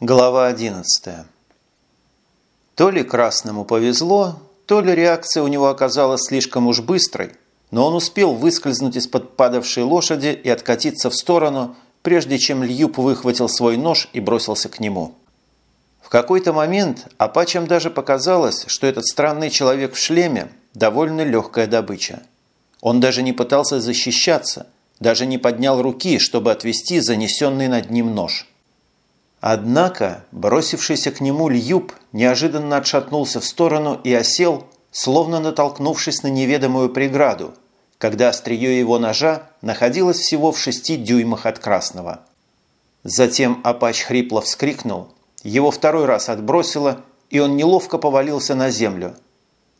Глава 11 То ли Красному повезло, то ли реакция у него оказалась слишком уж быстрой, но он успел выскользнуть из-под падавшей лошади и откатиться в сторону, прежде чем Льюб выхватил свой нож и бросился к нему. В какой-то момент Апачам даже показалось, что этот странный человек в шлеме – довольно легкая добыча. Он даже не пытался защищаться, даже не поднял руки, чтобы отвести занесенный над ним нож. Однако бросившийся к нему Льюб неожиданно отшатнулся в сторону и осел, словно натолкнувшись на неведомую преграду, когда острие его ножа находилось всего в шести дюймах от красного. Затем Апач хрипло вскрикнул, его второй раз отбросило, и он неловко повалился на землю.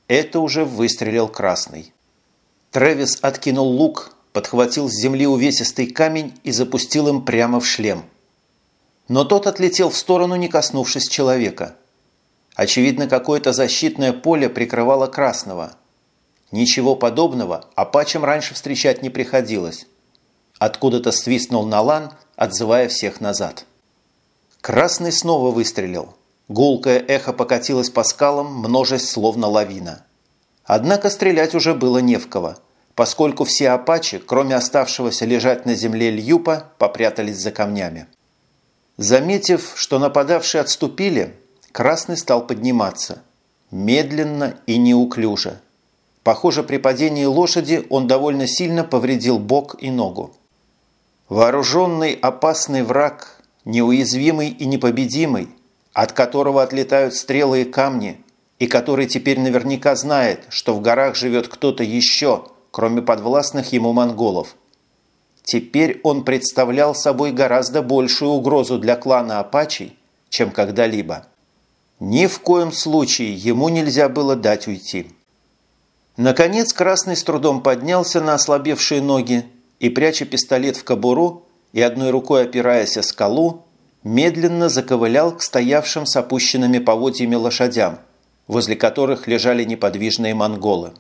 Это уже выстрелил красный. Трэвис откинул лук, подхватил с земли увесистый камень и запустил им прямо в шлем – но тот отлетел в сторону, не коснувшись человека. Очевидно, какое-то защитное поле прикрывало красного. Ничего подобного апачам раньше встречать не приходилось. Откуда-то свистнул Налан, отзывая всех назад. Красный снова выстрелил. Гулкое эхо покатилось по скалам, множесть словно лавина. Однако стрелять уже было не в кого, поскольку все апачи, кроме оставшегося лежать на земле Льюпа, попрятались за камнями. Заметив, что нападавшие отступили, Красный стал подниматься. Медленно и неуклюже. Похоже, при падении лошади он довольно сильно повредил бок и ногу. Вооруженный опасный враг, неуязвимый и непобедимый, от которого отлетают стрелы и камни, и который теперь наверняка знает, что в горах живет кто-то еще, кроме подвластных ему монголов – Теперь он представлял собой гораздо большую угрозу для клана Апачей, чем когда-либо. Ни в коем случае ему нельзя было дать уйти. Наконец Красный с трудом поднялся на ослабевшие ноги и, пряча пистолет в кобуру и одной рукой опираясь о скалу, медленно заковылял к стоявшим с опущенными поводьями лошадям, возле которых лежали неподвижные монголы.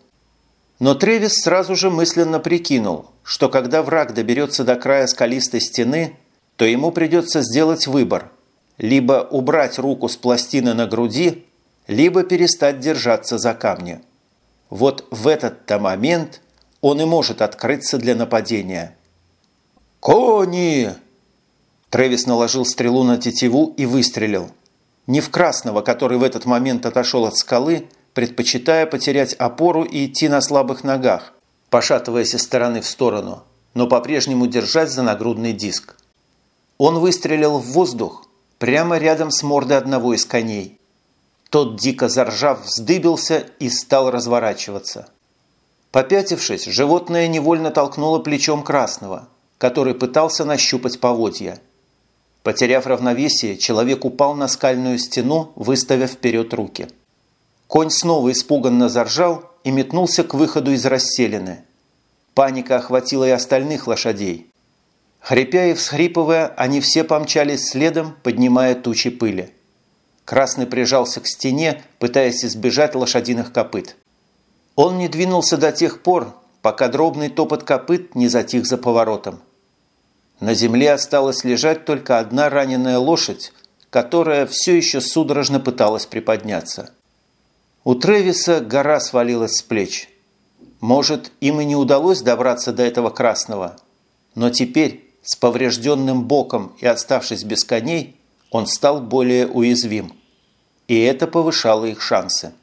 Но Тревис сразу же мысленно прикинул, что когда враг доберется до края скалистой стены, то ему придется сделать выбор – либо убрать руку с пластины на груди, либо перестать держаться за камни. Вот в этот-то момент он и может открыться для нападения. «Кони!» Трэвис наложил стрелу на тетиву и выстрелил. Не в красного, который в этот момент отошел от скалы, предпочитая потерять опору и идти на слабых ногах, пошатываясь из стороны в сторону, но по-прежнему держать за нагрудный диск. Он выстрелил в воздух прямо рядом с мордой одного из коней. Тот, дико заржав, вздыбился и стал разворачиваться. Попятившись, животное невольно толкнуло плечом красного, который пытался нащупать поводья. Потеряв равновесие, человек упал на скальную стену, выставив вперед руки. Конь снова испуганно заржал и метнулся к выходу из расселины. Паника охватила и остальных лошадей. Хрипя и всхрипывая, они все помчались следом, поднимая тучи пыли. Красный прижался к стене, пытаясь избежать лошадиных копыт. Он не двинулся до тех пор, пока дробный топот копыт не затих за поворотом. На земле осталась лежать только одна раненая лошадь, которая все еще судорожно пыталась приподняться. У Тревиса гора свалилась с плеч. Может, им и не удалось добраться до этого красного, но теперь, с поврежденным боком и оставшись без коней, он стал более уязвим. И это повышало их шансы.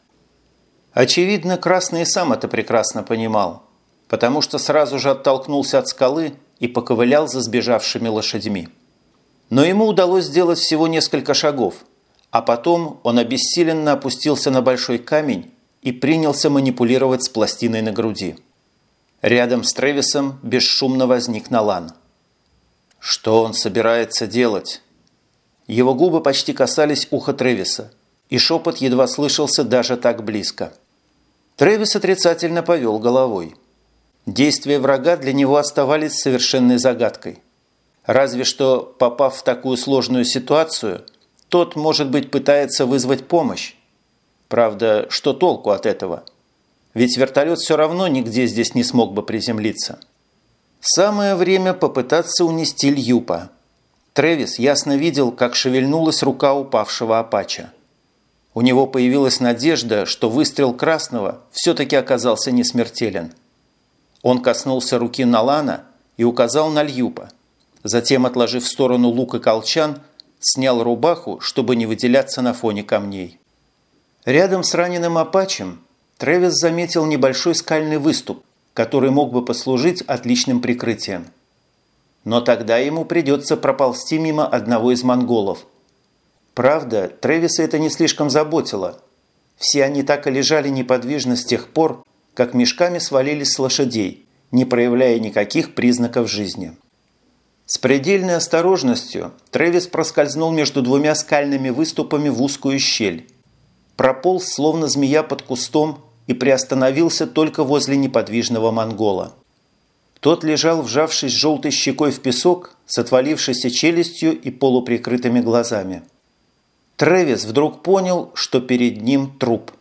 Очевидно, Красный сам это прекрасно понимал, потому что сразу же оттолкнулся от скалы и поковылял за сбежавшими лошадьми. Но ему удалось сделать всего несколько шагов – а потом он обессиленно опустился на большой камень и принялся манипулировать с пластиной на груди. Рядом с Тревисом бесшумно возник Налан. Что он собирается делать? Его губы почти касались уха Тревиса, и шепот едва слышался даже так близко. Тревис отрицательно повел головой. Действия врага для него оставались совершенной загадкой. Разве что, попав в такую сложную ситуацию – тот, может быть, пытается вызвать помощь. Правда, что толку от этого? Ведь вертолет все равно нигде здесь не смог бы приземлиться. Самое время попытаться унести Льюпа. Тревис ясно видел, как шевельнулась рука упавшего Апача. У него появилась надежда, что выстрел Красного все-таки оказался несмертелен. Он коснулся руки Налана и указал на Льюпа. Затем, отложив в сторону лук и колчан, снял рубаху, чтобы не выделяться на фоне камней. Рядом с раненым Апачем Тревис заметил небольшой скальный выступ, который мог бы послужить отличным прикрытием. Но тогда ему придется проползти мимо одного из монголов. Правда, Тревиса это не слишком заботило. Все они так и лежали неподвижно с тех пор, как мешками свалились с лошадей, не проявляя никаких признаков жизни. С предельной осторожностью Тревис проскользнул между двумя скальными выступами в узкую щель. Прополз, словно змея под кустом, и приостановился только возле неподвижного монгола. Тот лежал, вжавшись желтой щекой в песок, с отвалившейся челюстью и полуприкрытыми глазами. Тревис вдруг понял, что перед ним труп.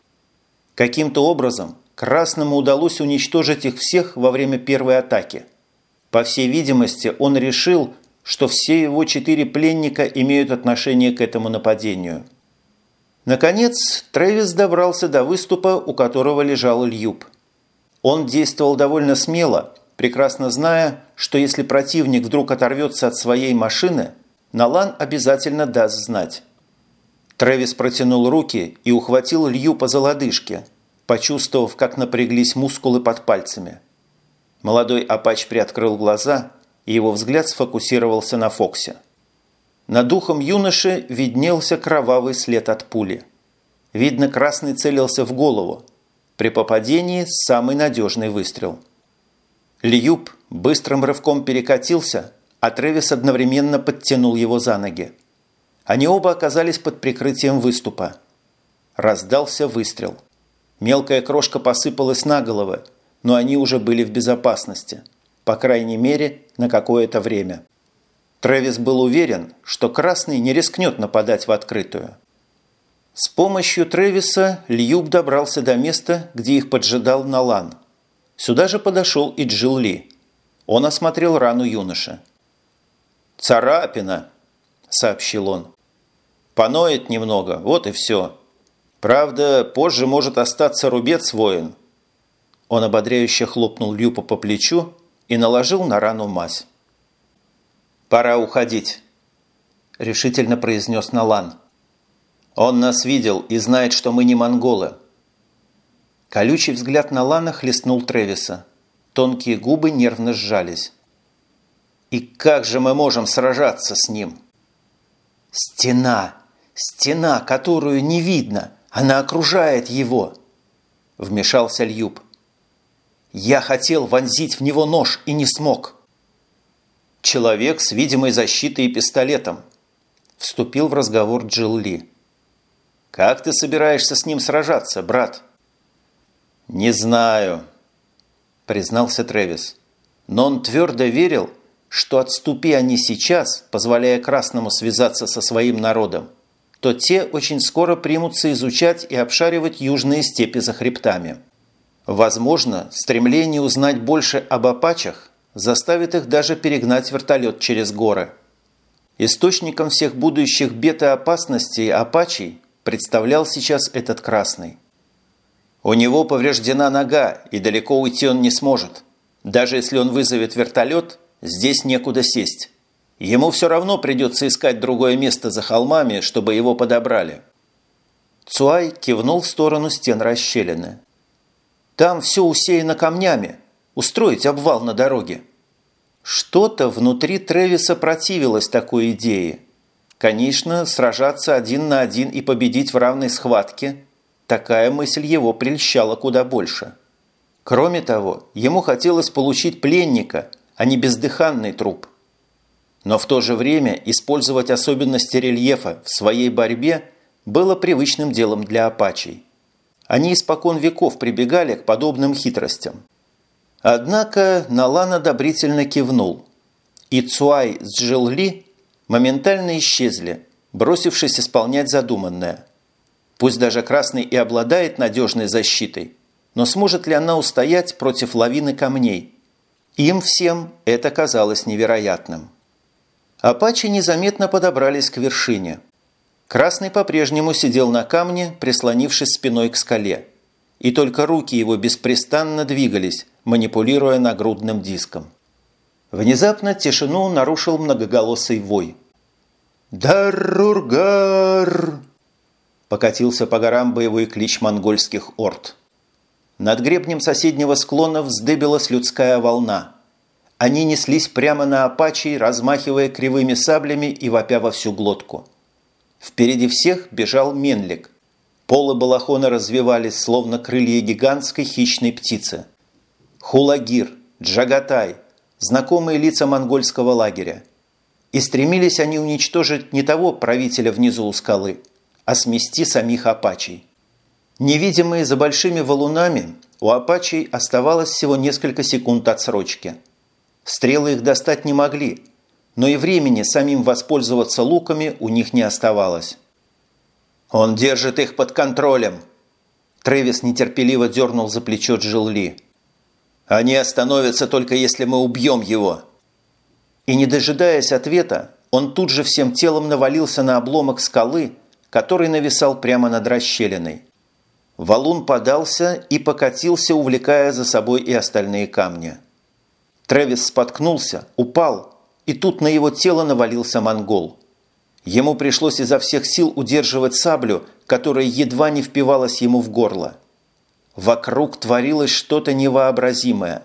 Каким-то образом Красному удалось уничтожить их всех во время первой атаки. По всей видимости, он решил, что все его четыре пленника имеют отношение к этому нападению. Наконец, Трэвис добрался до выступа, у которого лежал Льюб. Он действовал довольно смело, прекрасно зная, что если противник вдруг оторвется от своей машины, Налан обязательно даст знать. Трэвис протянул руки и ухватил Льюпа за лодыжки, почувствовав, как напряглись мускулы под пальцами. Молодой Апач приоткрыл глаза, и его взгляд сфокусировался на Фоксе. Над духом юноши виднелся кровавый след от пули. Видно, красный целился в голову. При попадении самый надежный выстрел. Льюб быстрым рывком перекатился, а Тревис одновременно подтянул его за ноги. Они оба оказались под прикрытием выступа. Раздался выстрел. Мелкая крошка посыпалась на головы, но они уже были в безопасности. По крайней мере, на какое-то время. Трэвис был уверен, что Красный не рискнет нападать в открытую. С помощью Трэвиса Льюб добрался до места, где их поджидал Налан. Сюда же подошел и Джилл Ли. Он осмотрел рану юноши. «Царапина», – сообщил он. «Поноет немного, вот и все. Правда, позже может остаться рубец воин». Он ободряюще хлопнул Люпа по плечу и наложил на рану мазь. «Пора уходить», – решительно произнес Налан. «Он нас видел и знает, что мы не монголы». Колючий взгляд Налана хлестнул Тревиса. Тонкие губы нервно сжались. «И как же мы можем сражаться с ним?» «Стена! Стена, которую не видно! Она окружает его!» Вмешался Льюб. «Я хотел вонзить в него нож и не смог!» человек с видимой защитой и пистолетом», – вступил в разговор Джилл Ли. «Как ты собираешься с ним сражаться, брат?» «Не знаю», – признался Трэвис. Но он твердо верил, что отступи они сейчас, позволяя Красному связаться со своим народом, то те очень скоро примутся изучать и обшаривать южные степи за хребтами. Возможно, стремление узнать больше об апачах заставит их даже перегнать вертолет через горы. Источником всех будущих бед и опасностей Апачей представлял сейчас этот красный. У него повреждена нога, и далеко уйти он не сможет. Даже если он вызовет вертолет, здесь некуда сесть. Ему все равно придется искать другое место за холмами, чтобы его подобрали. Цуай кивнул в сторону стен расщелины. «Там все усеяно камнями. Устроить обвал на дороге. Что-то внутри Тревиса противилось такой идее. Конечно, сражаться один на один и победить в равной схватке – такая мысль его прельщала куда больше. Кроме того, ему хотелось получить пленника, а не бездыханный труп. Но в то же время использовать особенности рельефа в своей борьбе было привычным делом для апачей. Они испокон веков прибегали к подобным хитростям. Однако Налан одобрительно кивнул, и Цуай с Джилли моментально исчезли, бросившись исполнять задуманное. Пусть даже Красный и обладает надежной защитой, но сможет ли она устоять против лавины камней? Им всем это казалось невероятным. Апачи незаметно подобрались к вершине. Красный по-прежнему сидел на камне, прислонившись спиной к скале. И только руки его беспрестанно двигались, манипулируя нагрудным диском. Внезапно тишину нарушил многоголосый вой. «Дарургар!» Покатился по горам боевой клич монгольских орд. Над гребнем соседнего склона вздыбилась людская волна. Они неслись прямо на апачей, размахивая кривыми саблями и вопя во всю глотку. Впереди всех бежал Менлик. Полы балахона развивались, словно крылья гигантской хищной птицы. Хулагир, Джагатай, знакомые лица монгольского лагеря. И стремились они уничтожить не того правителя внизу у скалы, а смести самих апачей. Невидимые за большими валунами, у апачей оставалось всего несколько секунд отсрочки. Стрелы их достать не могли, но и времени самим воспользоваться луками у них не оставалось. «Он держит их под контролем!» Трэвис нетерпеливо дернул за плечо Джилли. «Они остановятся только если мы убьем его!» И не дожидаясь ответа, он тут же всем телом навалился на обломок скалы, который нависал прямо над расщелиной. Валун подался и покатился, увлекая за собой и остальные камни. Трэвис споткнулся, упал, и тут на его тело навалился монгол. Ему пришлось изо всех сил удерживать саблю, которая едва не впивалась ему в горло. Вокруг творилось что-то невообразимое.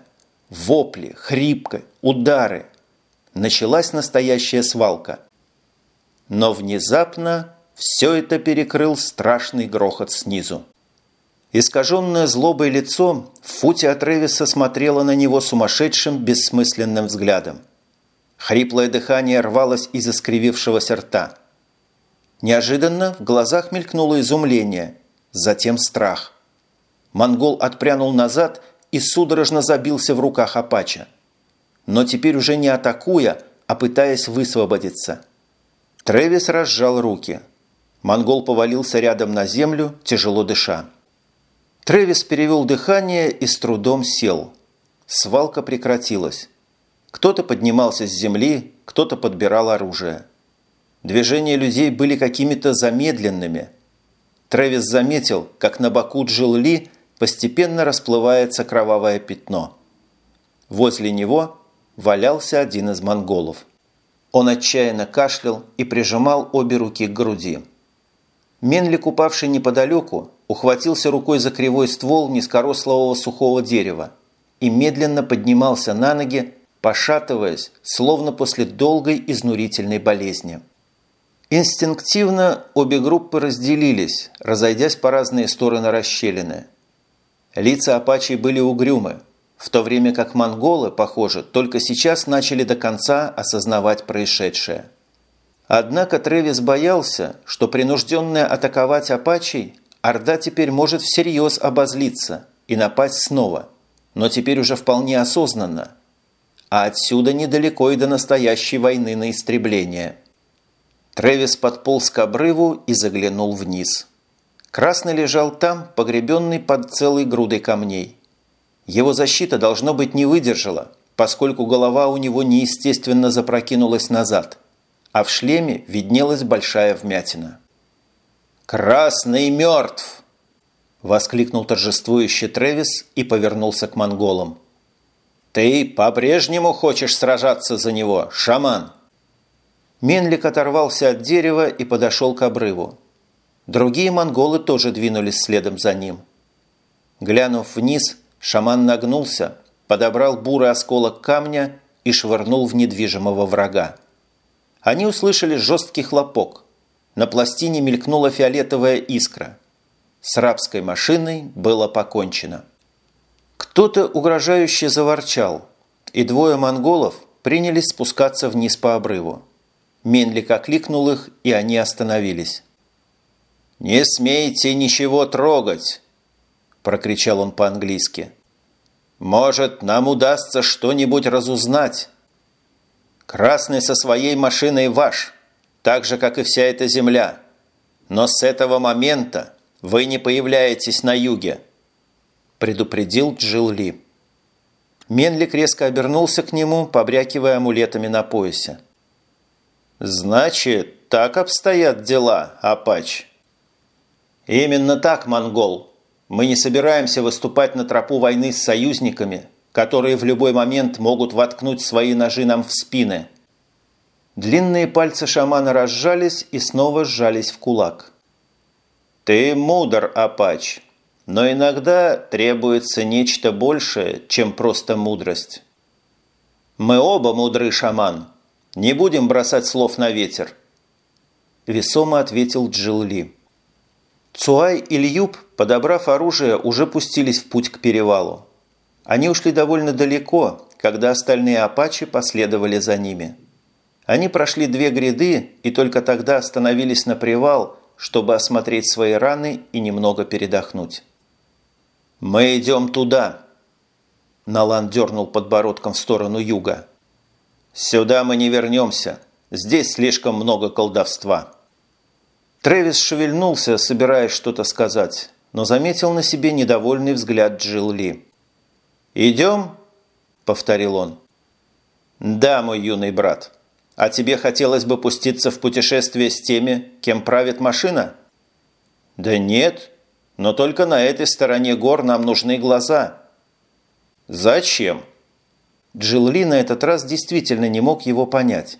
Вопли, хрипка, удары – началась настоящая свалка. Но внезапно все это перекрыл страшный грохот снизу. Искаженное злобой лицо в футе от Ревиса смотрело на него сумасшедшим, бессмысленным взглядом. Хриплое дыхание рвалось из искривившегося рта. Неожиданно в глазах мелькнуло изумление, затем страх. Монгол отпрянул назад и судорожно забился в руках Апача но теперь уже не атакуя, а пытаясь высвободиться. Трэвис разжал руки. Монгол повалился рядом на землю, тяжело дыша. Трэвис перевел дыхание и с трудом сел. Свалка прекратилась. Кто-то поднимался с земли, кто-то подбирал оружие. Движения людей были какими-то замедленными. Трэвис заметил, как на боку Джилли постепенно расплывается кровавое пятно. Возле него валялся один из монголов. Он отчаянно кашлял и прижимал обе руки к груди. Менлик, упавший неподалеку, ухватился рукой за кривой ствол низкорослого сухого дерева и медленно поднимался на ноги, пошатываясь, словно после долгой изнурительной болезни. Инстинктивно обе группы разделились, разойдясь по разные стороны расщелины. Лица апачей были угрюмы, в то время как монголы, похоже, только сейчас начали до конца осознавать происшедшее. Однако Тревис боялся, что принужденная атаковать апачей, Орда теперь может всерьез обозлиться и напасть снова, но теперь уже вполне осознанно. А отсюда недалеко и до настоящей войны на истребление. Тревис подполз к обрыву и заглянул вниз. Красный лежал там, погребенный под целой грудой камней. Его защита, должно быть, не выдержала, поскольку голова у него неестественно запрокинулась назад, а в шлеме виднелась большая вмятина. «Красный мертв!» – воскликнул торжествующий Тревис и повернулся к монголам. «Ты по-прежнему хочешь сражаться за него, шаман?» Менлик оторвался от дерева и подошел к обрыву. Другие монголы тоже двинулись следом за ним. Глянув вниз, Шаман нагнулся, подобрал бурый осколок камня и швырнул в недвижимого врага. Они услышали жесткий хлопок. На пластине мелькнула фиолетовая искра. С рабской машиной было покончено. Кто-то угрожающе заворчал, и двое монголов принялись спускаться вниз по обрыву. Менлик окликнул их, и они остановились. «Не смейте ничего трогать!» прокричал он по-английски. «Может, нам удастся что-нибудь разузнать?» «Красный со своей машиной ваш, так же, как и вся эта земля. Но с этого момента вы не появляетесь на юге», предупредил Джилл Ли. Менлик резко обернулся к нему, побрякивая амулетами на поясе. «Значит, так обстоят дела, Апач?» «Именно так, монгол. Мы не собираемся выступать на тропу войны с союзниками, которые в любой момент могут воткнуть свои ножи нам в спины». Длинные пальцы шамана разжались и снова сжались в кулак. «Ты мудр, Апач, но иногда требуется нечто большее, чем просто мудрость». «Мы оба мудры, шаман», не будем бросать слов на ветер. Весомо ответил Джилли. Цуай и Льюб, подобрав оружие, уже пустились в путь к перевалу. Они ушли довольно далеко, когда остальные апачи последовали за ними. Они прошли две гряды и только тогда остановились на привал, чтобы осмотреть свои раны и немного передохнуть. «Мы идем туда!» Налан дернул подбородком в сторону юга. «Сюда мы не вернемся. Здесь слишком много колдовства». Трэвис шевельнулся, собираясь что-то сказать, но заметил на себе недовольный взгляд Джилл Ли. «Идем?» – повторил он. «Да, мой юный брат. А тебе хотелось бы пуститься в путешествие с теми, кем правит машина?» «Да нет, но только на этой стороне гор нам нужны глаза». «Зачем?» Джилли на этот раз действительно не мог его понять.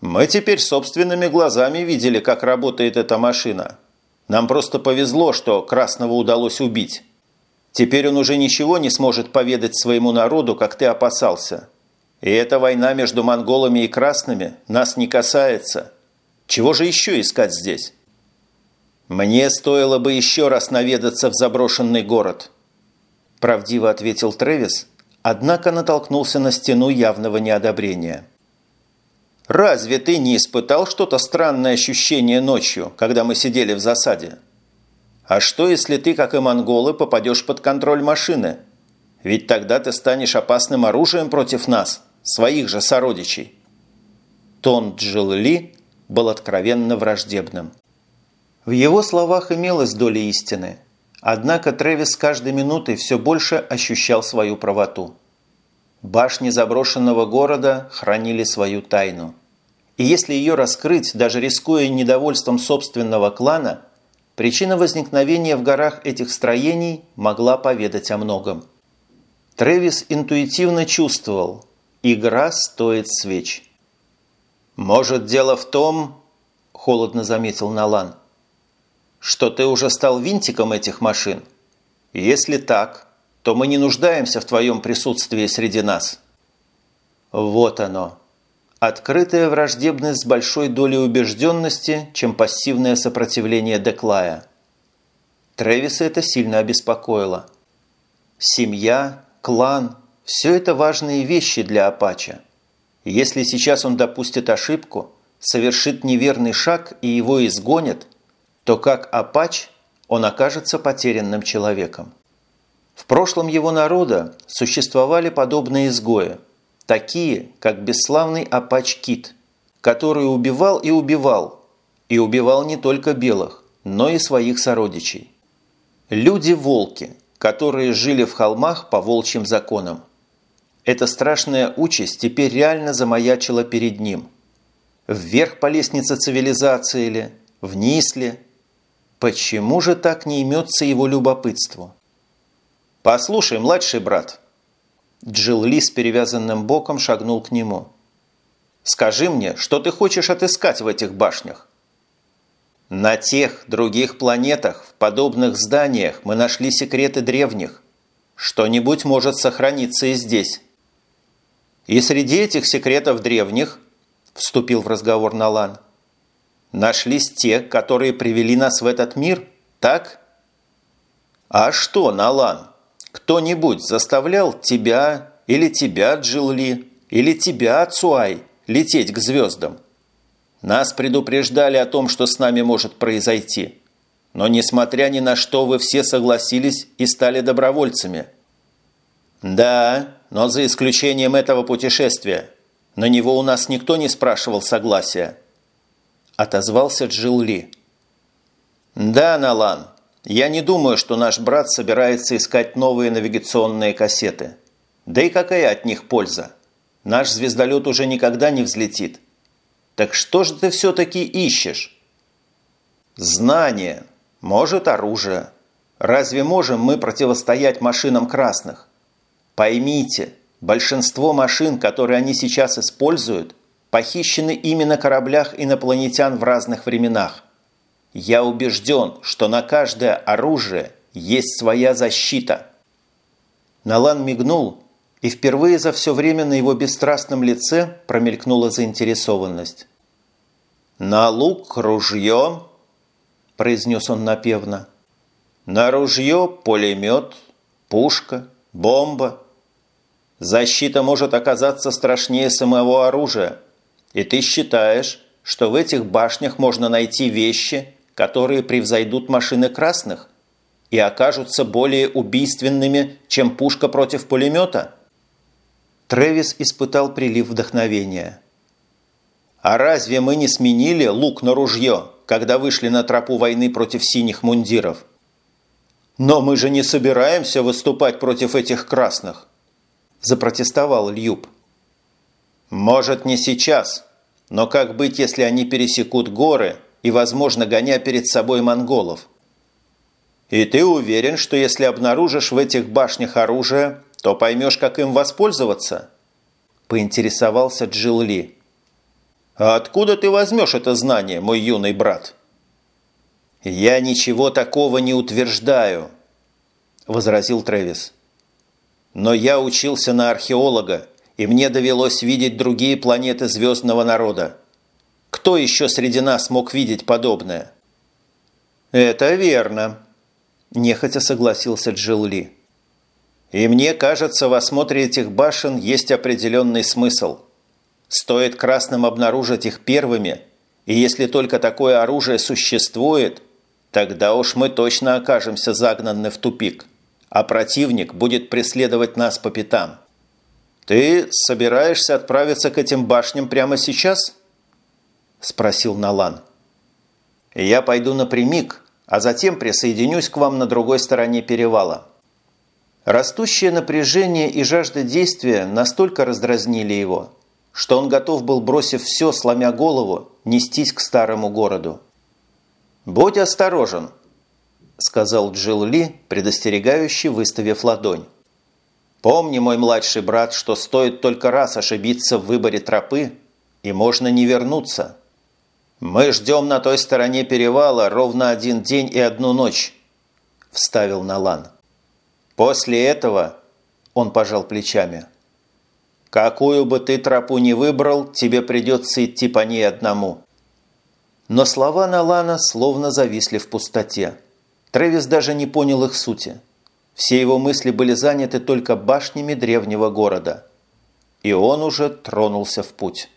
«Мы теперь собственными глазами видели, как работает эта машина. Нам просто повезло, что Красного удалось убить. Теперь он уже ничего не сможет поведать своему народу, как ты опасался. И эта война между монголами и красными нас не касается. Чего же еще искать здесь?» «Мне стоило бы еще раз наведаться в заброшенный город», – правдиво ответил Трэвис, однако натолкнулся на стену явного неодобрения. «Разве ты не испытал что-то странное ощущение ночью, когда мы сидели в засаде? А что, если ты, как и монголы, попадешь под контроль машины? Ведь тогда ты станешь опасным оружием против нас, своих же сородичей». Тон Джилли был откровенно враждебным. В его словах имелась доля истины – Однако Трэвис с каждой минутой все больше ощущал свою правоту. Башни заброшенного города хранили свою тайну. И если ее раскрыть, даже рискуя недовольством собственного клана, причина возникновения в горах этих строений могла поведать о многом. Трэвис интуитивно чувствовал – игра стоит свеч. «Может, дело в том, – холодно заметил Налан – что ты уже стал винтиком этих машин? Если так, то мы не нуждаемся в твоем присутствии среди нас. Вот оно. Открытая враждебность с большой долей убежденности, чем пассивное сопротивление Деклая. Трэвиса это сильно обеспокоило. Семья, клан – все это важные вещи для Апача. Если сейчас он допустит ошибку, совершит неверный шаг и его изгонят – то как апач он окажется потерянным человеком. В прошлом его народа существовали подобные изгои, такие, как бесславный апач-кит, который убивал и убивал, и убивал не только белых, но и своих сородичей. Люди-волки, которые жили в холмах по волчьим законам. Эта страшная участь теперь реально замаячила перед ним. Вверх по лестнице цивилизации ли, вниз ли, Почему же так не имется его любопытству? «Послушай, младший брат». Джилл Ли с перевязанным боком шагнул к нему. «Скажи мне, что ты хочешь отыскать в этих башнях?» «На тех других планетах, в подобных зданиях мы нашли секреты древних. Что-нибудь может сохраниться и здесь». «И среди этих секретов древних», – вступил в разговор Налан, – Нашлись те, которые привели нас в этот мир, так? А что, Налан, кто-нибудь заставлял тебя или тебя, Джилли, или тебя, Цуай, лететь к звездам? Нас предупреждали о том, что с нами может произойти. Но, несмотря ни на что, вы все согласились и стали добровольцами. Да, но за исключением этого путешествия. На него у нас никто не спрашивал согласия. – отозвался Джилл Ли. «Да, Налан, я не думаю, что наш брат собирается искать новые навигационные кассеты. Да и какая от них польза? Наш звездолет уже никогда не взлетит. Так что же ты все-таки ищешь? Знание. Может, оружие. Разве можем мы противостоять машинам красных? Поймите, большинство машин, которые они сейчас используют, похищены именно кораблях инопланетян в разных временах. Я убежден, что на каждое оружие есть своя защита. Налан мигнул, и впервые за все время на его бесстрастном лице промелькнула заинтересованность. «На лук ружье», – произнес он напевно. «На ружье пулемет, пушка, бомба. Защита может оказаться страшнее самого оружия, и ты считаешь, что в этих башнях можно найти вещи, которые превзойдут машины красных и окажутся более убийственными, чем пушка против пулемета? Трэвис испытал прилив вдохновения. А разве мы не сменили лук на ружье, когда вышли на тропу войны против синих мундиров? Но мы же не собираемся выступать против этих красных, запротестовал Льюб. Может, не сейчас, но как быть, если они пересекут горы и, возможно, гоня перед собой монголов. И ты уверен, что если обнаружишь в этих башнях оружие, то поймешь, как им воспользоваться?» Поинтересовался Джилл Ли. «А откуда ты возьмешь это знание, мой юный брат?» «Я ничего такого не утверждаю», – возразил Трэвис. «Но я учился на археолога, и мне довелось видеть другие планеты звездного народа. Кто еще среди нас мог видеть подобное? Это верно, нехотя согласился Джилли. И мне кажется, в осмотре этих башен есть определенный смысл. Стоит красным обнаружить их первыми, и если только такое оружие существует, тогда уж мы точно окажемся загнаны в тупик, а противник будет преследовать нас по пятам. Ты собираешься отправиться к этим башням прямо сейчас?» – спросил Налан. «Я пойду напрямик, а затем присоединюсь к вам на другой стороне перевала». Растущее напряжение и жажда действия настолько раздразнили его, что он готов был, бросив все, сломя голову, нестись к старому городу. «Будь осторожен», – сказал Джилл Ли, предостерегающий, выставив ладонь. «Помни, мой младший брат, что стоит только раз ошибиться в выборе тропы, и можно не вернуться». «Мы ждем на той стороне перевала ровно один день и одну ночь», – вставил Налан. «После этого...» – он пожал плечами. «Какую бы ты тропу ни выбрал, тебе придется идти по ней одному». Но слова Налана словно зависли в пустоте. Трэвис даже не понял их сути. Все его мысли были заняты только башнями древнего города. И он уже тронулся в путь.